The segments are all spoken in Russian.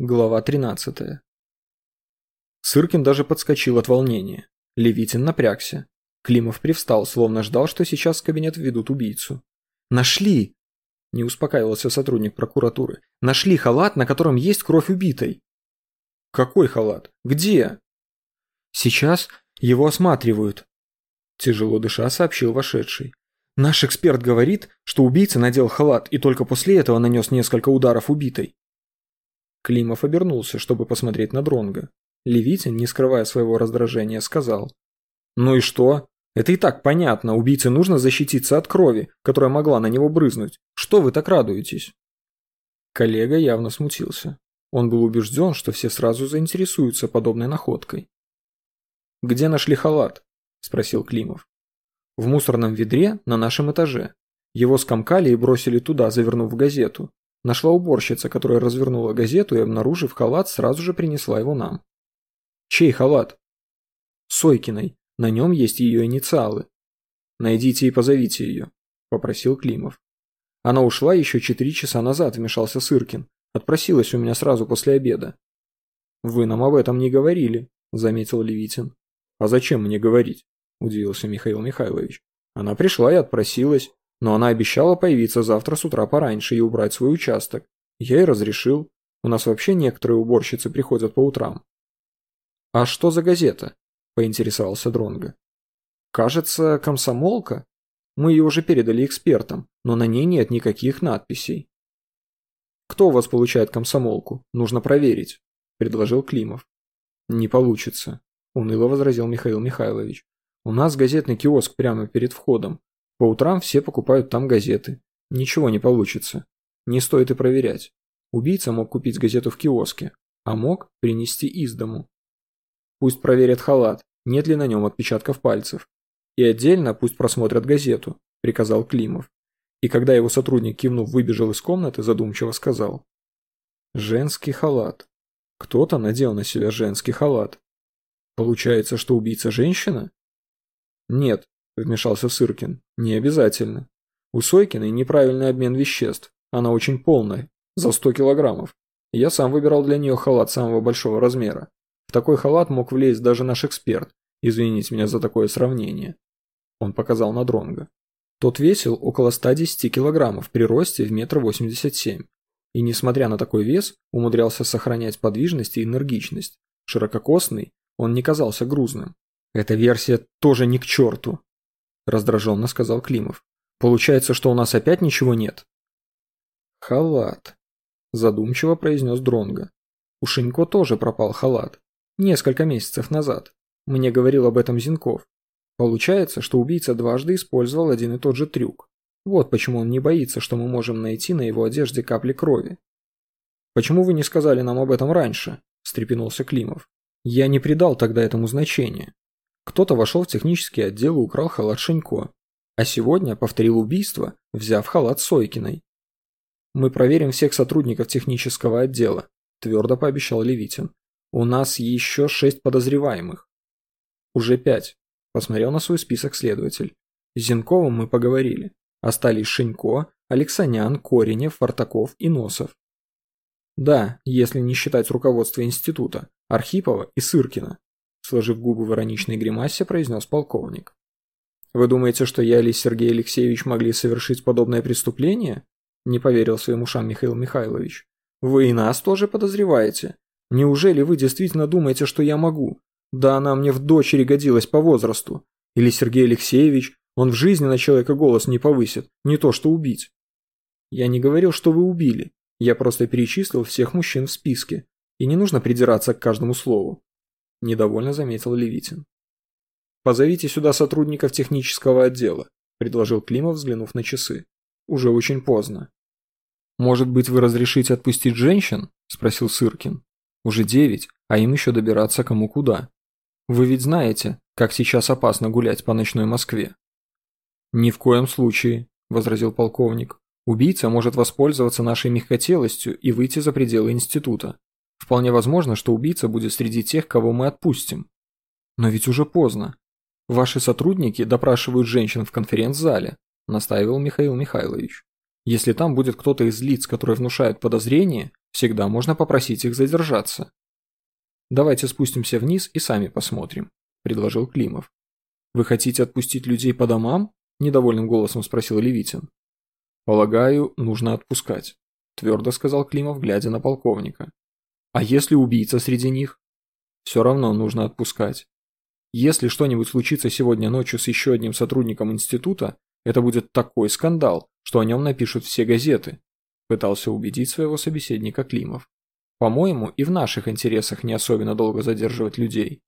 Глава 13. Сыркин даже подскочил от волнения. Левитин напрягся. Климов привстал, словно ждал, что сейчас в кабинет введут убийцу. «Нашли!» – не успокаивался сотрудник прокуратуры. «Нашли халат, на котором есть кровь убитой». «Какой халат? Где?» «Сейчас его осматривают», – тяжело дыша сообщил вошедший. «Наш эксперт говорит, что убийца надел халат и только после этого нанес несколько ударов убитой». Климов обернулся, чтобы посмотреть на Дронга. Левитин, не скрывая своего раздражения, сказал. «Ну и что? Это и так понятно, убийце нужно защититься от крови, которая могла на него брызнуть. Что вы так радуетесь?» Коллега явно смутился. Он был убежден, что все сразу заинтересуются подобной находкой. «Где нашли халат?» – спросил Климов. «В мусорном ведре на нашем этаже. Его скомкали и бросили туда, завернув в газету. Нашла уборщица, которая развернула газету и, обнаружив халат, сразу же принесла его нам. Чей халат? Сойкиной. На нем есть ее инициалы. Найдите и позовите ее, попросил Климов. Она ушла еще четыре часа назад, вмешался Сыркин. Отпросилась у меня сразу после обеда. Вы нам об этом не говорили, заметил Левитин. А зачем мне говорить? Удивился Михаил Михайлович. Она пришла и отпросилась. Но она обещала появиться завтра с утра пораньше и убрать свой участок. Я и разрешил. У нас вообще некоторые уборщицы приходят по утрам. «А что за газета?» – поинтересовался Дронго. «Кажется, комсомолка. Мы ее уже передали экспертам, но на ней нет никаких надписей». «Кто у вас получает комсомолку? Нужно проверить», – предложил Климов. «Не получится», – уныло возразил Михаил Михайлович. «У нас газетный киоск прямо перед входом. По утрам все покупают там газеты. Ничего не получится. Не стоит и проверять. Убийца мог купить газету в киоске, а мог принести из дому. Пусть проверят халат, нет ли на нем отпечатков пальцев. И отдельно пусть просмотрят газету, приказал Климов. И когда его сотрудник, кивнув, выбежал из комнаты, задумчиво сказал. Женский халат. Кто-то надел на себя женский халат. Получается, что убийца женщина? Нет, вмешался Сыркин. Не обязательно. У Сойкиной неправильный обмен веществ. Она очень полная, за 100 килограммов. Я сам выбирал для нее халат самого большого размера. В такой халат мог влезть даже наш эксперт. Извините меня за такое сравнение. Он показал на Дронга. Тот весил около 110 килограммов при росте в метр восемьдесят семь. И, несмотря на такой вес, умудрялся сохранять подвижность и энергичность. Ширококосный, он не казался грузным. Эта версия тоже не к черту раздраженно сказал Климов. Получается, что у нас опять ничего нет? Халат, задумчиво произнес Дронга. У Шинько тоже пропал халат. Несколько месяцев назад. Мне говорил об этом Зинков. Получается, что убийца дважды использовал один и тот же трюк. Вот почему он не боится, что мы можем найти на его одежде капли крови. «Почему вы не сказали нам об этом раньше?» – встрепенулся Климов. «Я не придал тогда этому значения. Кто-то вошел в технический отдел и украл халат Шенько, а сегодня повторил убийство, взяв халат Сойкиной. «Мы проверим всех сотрудников технического отдела», – твердо пообещал Левитин. «У нас еще шесть подозреваемых». «Уже пять», – посмотрел на свой список следователь. С Зинковым мы поговорили. Остались Шенько, Алексанян, Коренев, Вартаков и Носов. Да, если не считать руководство института, Архипова и Сыркина сложив губы в ироничной гримасе, произнес полковник. «Вы думаете, что я или Сергей Алексеевич могли совершить подобное преступление?» Не поверил своим ушам Михаил Михайлович. «Вы и нас тоже подозреваете? Неужели вы действительно думаете, что я могу? Да она мне в дочери годилась по возрасту. Или Сергей Алексеевич, он в жизни на человека голос не повысит, не то что убить». «Я не говорил, что вы убили. Я просто перечислил всех мужчин в списке. И не нужно придираться к каждому слову. – недовольно заметил Левитин. «Позовите сюда сотрудников технического отдела», – предложил Климов, взглянув на часы. «Уже очень поздно». «Может быть, вы разрешите отпустить женщин?» – спросил Сыркин. «Уже девять, а им еще добираться кому куда. Вы ведь знаете, как сейчас опасно гулять по ночной Москве». «Ни в коем случае», – возразил полковник. «Убийца может воспользоваться нашей мягкотелостью и выйти за пределы института. Вполне возможно, что убийца будет среди тех, кого мы отпустим. Но ведь уже поздно. Ваши сотрудники допрашивают женщин в конференц-зале, настаивал Михаил Михайлович. Если там будет кто-то из лиц, который внушает подозрение, Всегда можно попросить их задержаться. Давайте спустимся вниз и сами посмотрим, предложил Климов. Вы хотите отпустить людей по домам? Недовольным голосом спросил Левитин. Полагаю, нужно отпускать, твердо сказал Климов, глядя на полковника. А если убийца среди них? Все равно нужно отпускать. Если что-нибудь случится сегодня ночью с еще одним сотрудником института, это будет такой скандал, что о нем напишут все газеты, пытался убедить своего собеседника Климов. По-моему, и в наших интересах не особенно долго задерживать людей.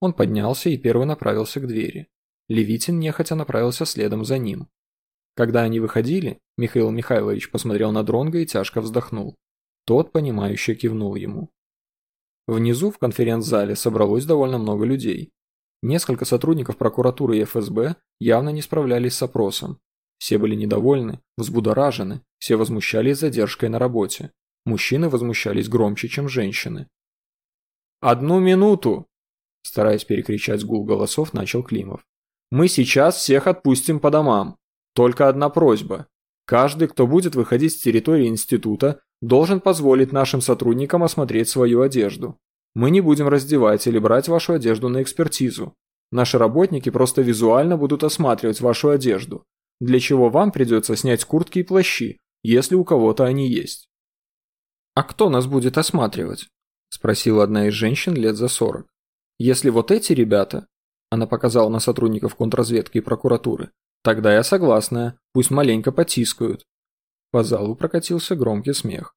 Он поднялся и первый направился к двери. Левитин нехотя направился следом за ним. Когда они выходили, Михаил Михайлович посмотрел на Дронга и тяжко вздохнул. Тот, понимающе кивнул ему. Внизу в конференц-зале собралось довольно много людей. Несколько сотрудников прокуратуры и ФСБ явно не справлялись с опросом. Все были недовольны, взбудоражены, все возмущались задержкой на работе. Мужчины возмущались громче, чем женщины. «Одну минуту!» Стараясь перекричать гул голосов, начал Климов. «Мы сейчас всех отпустим по домам. Только одна просьба. Каждый, кто будет выходить с территории института, должен позволить нашим сотрудникам осмотреть свою одежду. Мы не будем раздевать или брать вашу одежду на экспертизу. Наши работники просто визуально будут осматривать вашу одежду, для чего вам придется снять куртки и плащи, если у кого-то они есть. «А кто нас будет осматривать?» – спросила одна из женщин лет за сорок. «Если вот эти ребята...» – она показала на сотрудников контрразведки и прокуратуры. «Тогда я согласна, пусть маленько потискают». По залу прокатился громкий смех.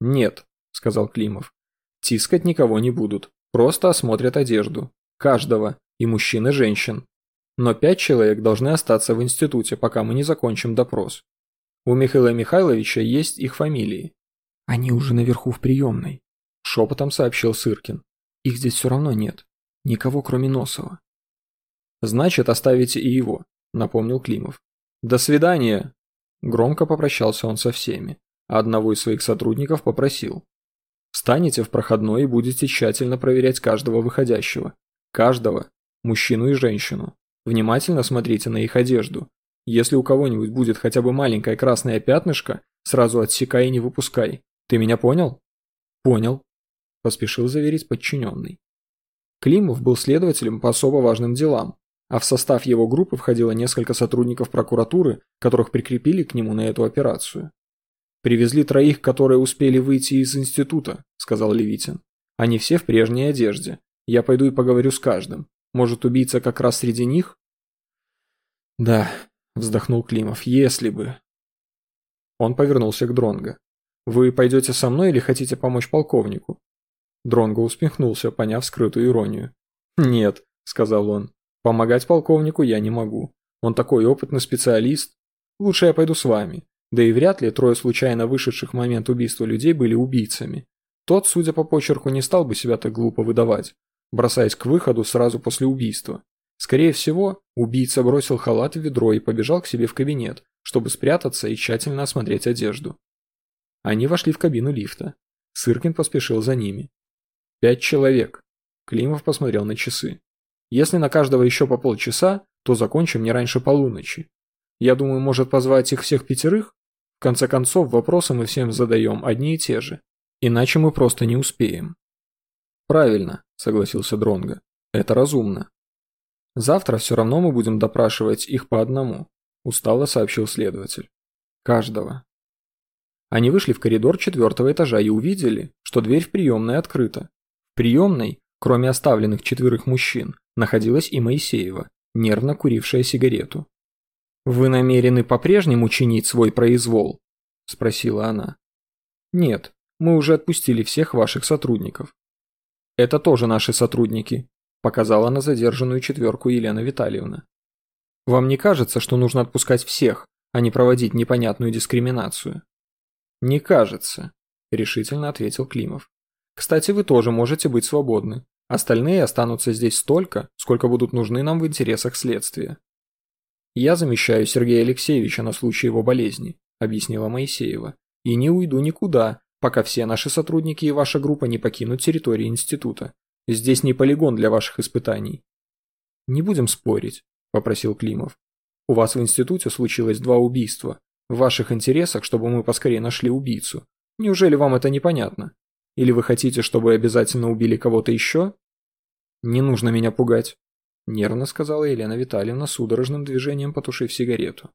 «Нет», – сказал Климов. «Тискать никого не будут, просто осмотрят одежду. Каждого, и мужчин, и женщин. Но пять человек должны остаться в институте, пока мы не закончим допрос. У Михаила Михайловича есть их фамилии. Они уже наверху в приемной, шепотом сообщил Сыркин. Их здесь все равно нет. Никого, кроме Носова. Значит, оставите и его, напомнил Климов. До свидания. Громко попрощался он со всеми, одного из своих сотрудников попросил. Встанете в проходной и будете тщательно проверять каждого выходящего. Каждого, мужчину и женщину. Внимательно смотрите на их одежду. Если у кого-нибудь будет хотя бы маленькое красное пятнышко, сразу отсекай и не выпускай. Ты меня понял? Понял, поспешил заверить подчиненный. Климов был следователем по особо важным делам, а в состав его группы входило несколько сотрудников прокуратуры, которых прикрепили к нему на эту операцию. «Привезли троих, которые успели выйти из института», – сказал Левитин. «Они все в прежней одежде. Я пойду и поговорю с каждым. Может, убийца как раз среди них?» «Да», – вздохнул Климов, – «если бы». Он повернулся к Дронго. «Вы пойдете со мной или хотите помочь полковнику?» Дронго усмехнулся, поняв скрытую иронию. «Нет», — сказал он, — «помогать полковнику я не могу. Он такой опытный специалист. Лучше я пойду с вами. Да и вряд ли трое случайно вышедших в момент убийства людей были убийцами. Тот, судя по почерку, не стал бы себя так глупо выдавать, бросаясь к выходу сразу после убийства. Скорее всего, убийца бросил халат в ведро и побежал к себе в кабинет, чтобы спрятаться и тщательно осмотреть одежду. Они вошли в кабину лифта. Сыркин поспешил за ними. «Пять человек». Климов посмотрел на часы. «Если на каждого еще по полчаса, то закончим не раньше полуночи. Я думаю, может позвать их всех пятерых? В конце концов, вопросы мы всем задаем одни и те же. Иначе мы просто не успеем». «Правильно», — согласился Дронго. «Это разумно». «Завтра все равно мы будем допрашивать их по одному», — устало сообщил следователь. «Каждого». Они вышли в коридор четвертого этажа и увидели, что дверь в приемной открыта. В приемной, кроме оставленных четверых мужчин, находилась и Моисеева, нервно курившая сигарету. «Вы намерены по-прежнему чинить свой произвол?» – спросила она. «Нет, мы уже отпустили всех ваших сотрудников». «Это тоже наши сотрудники», – показала на задержанную четверку Елена Витальевна. «Вам не кажется, что нужно отпускать всех, а не проводить непонятную дискриминацию?» «Не кажется», – решительно ответил Климов. «Кстати, вы тоже можете быть свободны. Остальные останутся здесь столько, сколько будут нужны нам в интересах следствия». «Я замещаю Сергея Алексеевича на случай его болезни», – объяснила Моисеева. «И не уйду никуда, пока все наши сотрудники и ваша группа не покинут территорию института. Здесь не полигон для ваших испытаний». «Не будем спорить», – попросил Климов. «У вас в институте случилось два убийства, в ваших интересах, чтобы мы поскорее нашли убийцу. Неужели вам это непонятно? Или вы хотите, чтобы обязательно убили кого-то еще? Не нужно меня пугать, нервно сказала Елена Витальевна судорожным движением потушив сигарету.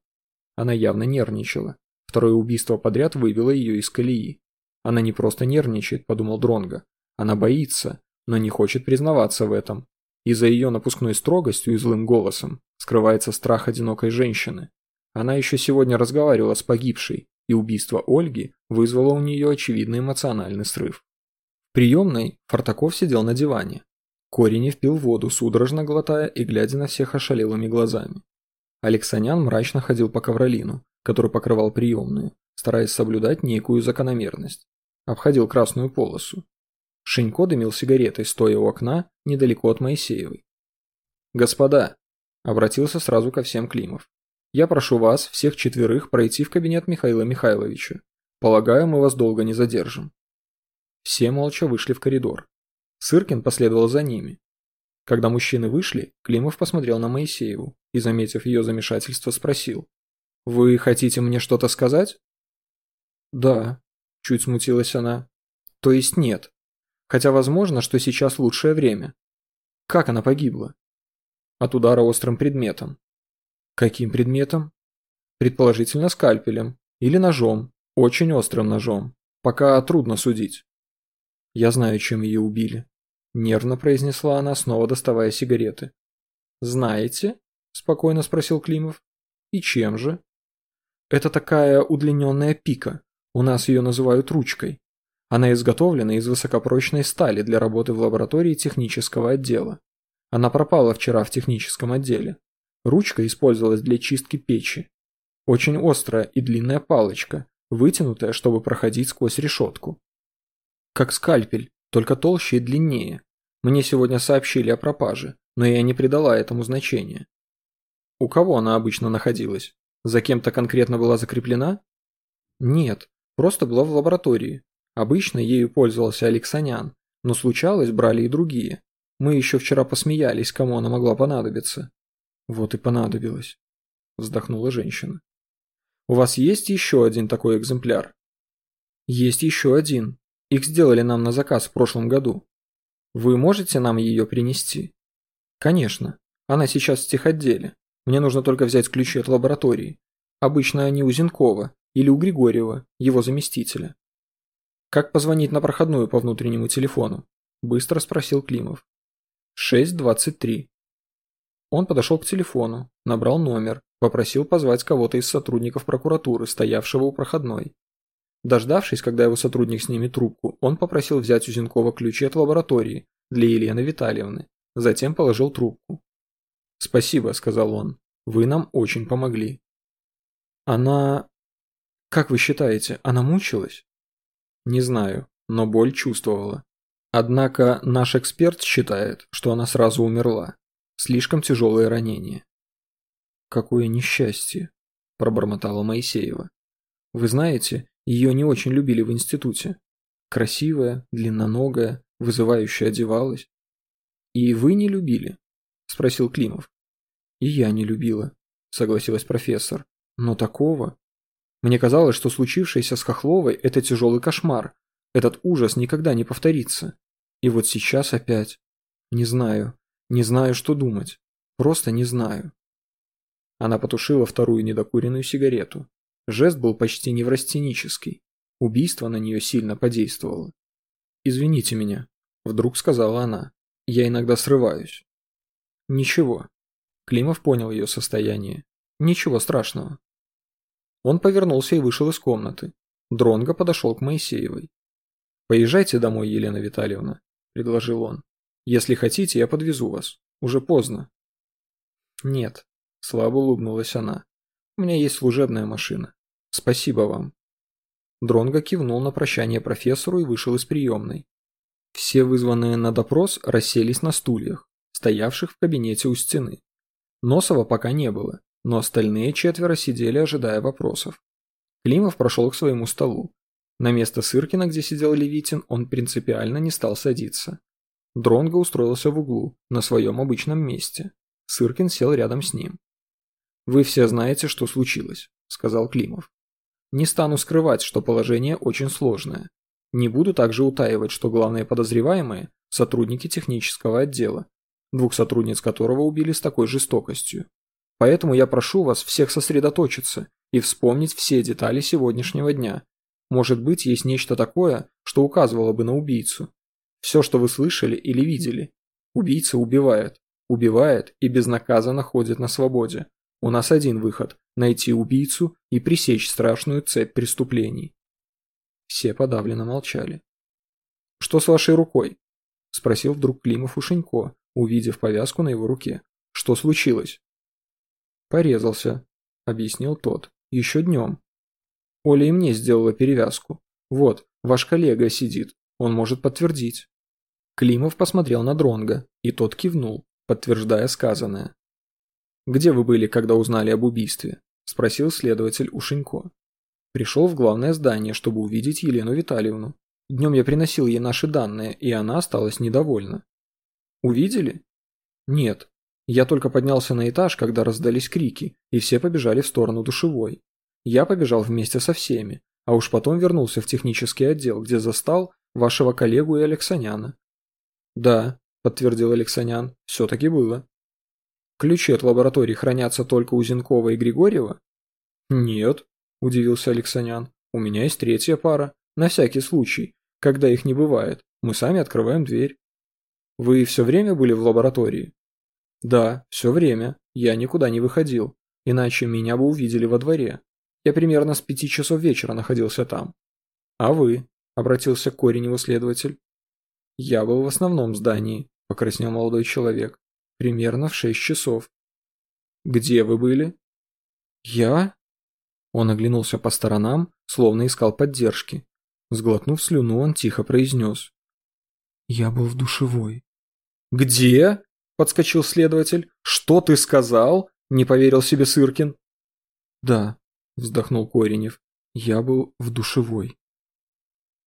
Она явно нервничала. Второе убийство подряд выбило ее из колеи. Она не просто нервничает, подумал Дронга. Она боится, но не хочет признаваться в этом. И за ее напускной строгостью и злым голосом скрывается страх одинокой женщины. Она еще сегодня разговаривала с погибшей, и убийство Ольги вызвало у нее очевидный эмоциональный срыв. Приемной Фартаков сидел на диване. Корень впил воду, судорожно глотая и глядя на всех ошалелыми глазами. Алексанян мрачно ходил по ковролину, который покрывал приемную, стараясь соблюдать некую закономерность. Обходил красную полосу. Шенько дымил сигаретой, стоя у окна, недалеко от Моисеевой. «Господа!» – обратился сразу ко всем Климов. «Я прошу вас, всех четверых, пройти в кабинет Михаила Михайловича. Полагаю, мы вас долго не задержим». Все молча вышли в коридор. Сыркин последовал за ними. Когда мужчины вышли, Климов посмотрел на Моисееву и, заметив ее замешательство, спросил. «Вы хотите мне что-то сказать?» «Да», – чуть смутилась она. «То есть нет. Хотя возможно, что сейчас лучшее время. Как она погибла? От удара острым предметом. Каким предметом? Предположительно скальпелем. Или ножом. Очень острым ножом. Пока трудно судить. Я знаю, чем ее убили. Нервно произнесла она, снова доставая сигареты. «Знаете?» – спокойно спросил Климов. «И чем же?» «Это такая удлиненная пика. У нас ее называют ручкой. Она изготовлена из высокопрочной стали для работы в лаборатории технического отдела. Она пропала вчера в техническом отделе. Ручка использовалась для чистки печи. Очень острая и длинная палочка, вытянутая, чтобы проходить сквозь решетку. Как скальпель, только толще и длиннее. Мне сегодня сообщили о пропаже, но я не придала этому значения. У кого она обычно находилась? За кем-то конкретно была закреплена? Нет, просто была в лаборатории, Обычно ею пользовался Алексанян, но случалось, брали и другие. Мы еще вчера посмеялись, кому она могла понадобиться. Вот и понадобилась. Вздохнула женщина. У вас есть еще один такой экземпляр? Есть еще один. Их сделали нам на заказ в прошлом году. Вы можете нам ее принести? Конечно. Она сейчас в техотделе. Мне нужно только взять ключи от лаборатории. Обычно они у Зинкова или у Григорьева, его заместителя. «Как позвонить на проходную по внутреннему телефону?» – быстро спросил Климов. «6.23». Он подошел к телефону, набрал номер, попросил позвать кого-то из сотрудников прокуратуры, стоявшего у проходной. Дождавшись, когда его сотрудник снимет трубку, он попросил взять у Зинкова ключи от лаборатории для Елены Витальевны, затем положил трубку. «Спасибо», – сказал он, – «вы нам очень помогли». «Она... Как вы считаете, она мучилась?» Не знаю, но боль чувствовала. Однако наш эксперт считает, что она сразу умерла. Слишком тяжелое ранение. «Какое несчастье», – пробормотала Моисеева. «Вы знаете, ее не очень любили в институте. Красивая, длинноногая, вызывающе одевалась». «И вы не любили?» – спросил Климов. «И я не любила», – согласилась профессор. «Но такого...» Мне казалось, что случившееся с Хохловой – это тяжелый кошмар. Этот ужас никогда не повторится. И вот сейчас опять. Не знаю. Не знаю, что думать. Просто не знаю. Она потушила вторую недокуренную сигарету. Жест был почти неврастенический. Убийство на нее сильно подействовало. «Извините меня», – вдруг сказала она. «Я иногда срываюсь». «Ничего». Климов понял ее состояние. «Ничего страшного. Он повернулся и вышел из комнаты. Дронго подошел к Моисеевой. «Поезжайте домой, Елена Витальевна», – предложил он. «Если хотите, я подвезу вас. Уже поздно». «Нет», – слабо улыбнулась она. «У меня есть служебная машина. Спасибо вам». Дронго кивнул на прощание профессору и вышел из приемной. Все вызванные на допрос расселись на стульях, стоявших в кабинете у стены. Носова пока не было, но остальные четверо сидели, ожидая вопросов. Климов прошел к своему столу. На место Сыркина, где сидел Левитин, он принципиально не стал садиться. Дронго устроился в углу, на своем обычном месте. Сыркин сел рядом с ним. «Вы все знаете, что случилось», – сказал Климов. Не стану скрывать, что положение очень сложное. Не буду также утаивать, что главные подозреваемые – сотрудники технического отдела, двух сотрудниц которого убили с такой жестокостью. Поэтому я прошу вас всех сосредоточиться и вспомнить все детали сегодняшнего дня. Может быть, есть нечто такое, что указывало бы на убийцу. Все, что вы слышали или видели. Убийца убивает. Убивает и безнаказанно ходит на свободе. У нас один выход – найти убийцу и пресечь страшную цепь преступлений. Все подавленно молчали. «Что с вашей рукой?» – спросил вдруг Климов у увидев повязку на его руке. «Что случилось?» «Порезался», – объяснил тот. «Еще днем». «Оля и мне сделала перевязку. Вот, ваш коллега сидит, он может подтвердить». Климов посмотрел на Дронга, и тот кивнул, подтверждая сказанное. «Где вы были, когда узнали об убийстве?» – спросил следователь Ушенько. «Пришел в главное здание, чтобы увидеть Елену Витальевну. Днем я приносил ей наши данные, и она осталась недовольна». «Увидели?» «Нет. Я только поднялся на этаж, когда раздались крики, и все побежали в сторону душевой. Я побежал вместе со всеми, а уж потом вернулся в технический отдел, где застал вашего коллегу и Алексаняна». «Да», – подтвердил Алексанян, – «все-таки было». Ключи от лаборатории хранятся только у Зенкова и Григорьева? Нет, удивился Алексанян. У меня есть третья пара. На всякий случай. Когда их не бывает, мы сами открываем дверь. Вы все время были в лаборатории? Да, все время. Я никуда не выходил. Иначе меня бы увидели во дворе. Я примерно с пяти часов вечера находился там. А вы? Обратился к Кореневу следователь. Я был в основном здании, покраснел молодой человек. Примерно в шесть часов. Где вы были? Я? Он оглянулся по сторонам, словно искал поддержки. Сглотнув слюну, он тихо произнес. Я был в душевой. Где? Подскочил следователь. Что ты сказал? Не поверил себе Сыркин. Да, вздохнул Коренев. Я был в душевой.